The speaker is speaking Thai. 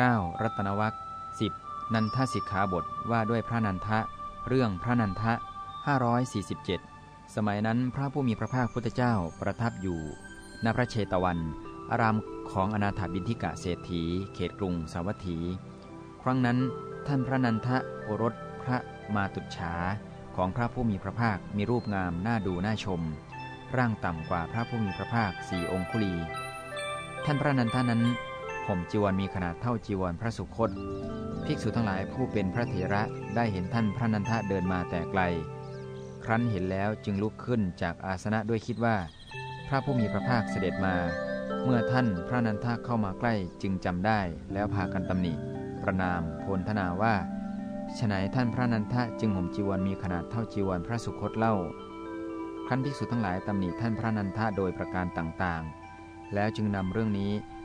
9. รัตนวัค 10. นันทสิกขาบทว่าด้วยพระนันทะ เรื่องพระนันทะ 547 สมัยนั้นพระผู้มีพระภาคพุทธเจ้าประทับอยู่ณพระเชตวัน อารามของอนาถบินทิกะเศรษฐี เขตกรุงสาวัตถี ครั้งนั้นท่านพระนันทะโอรสพระมาตุฉาของพระผู้มีพระภาคมีรูปงามน่าดูน่าชม ร่างต่ำกว่าพระผู้มีพระภาคสี่องคุลี ท่านพระนันทานั้น ห่มจีวรมีขนาดเท่าจีวรพระสุคต ภิกษุทั้งหลายผู้เป็นพระเถระได้เห็นท่านพระนันทะเดินมาแต่ไกล ครั้นเห็นแล้วจึงลุกขึ้นจากอาสนะด้วยคิดว่า พระผู้มีพระภาคเสด็จมา เมื่อท่านพระนันทะเข้ามาใกล้จึงจำได้แล้วพากันตำหนิ ประนามโพลธนาว่าฉนัยท่านพระนันทะจึงห่มจีวรมีขนาดเท่าจีวรพระสุคตเล่า ครั้นภิกษุทั้งหลายตำหนิท่านพระนันทะโดยประการต่างๆ แล้วจึงนำเรื่องนี้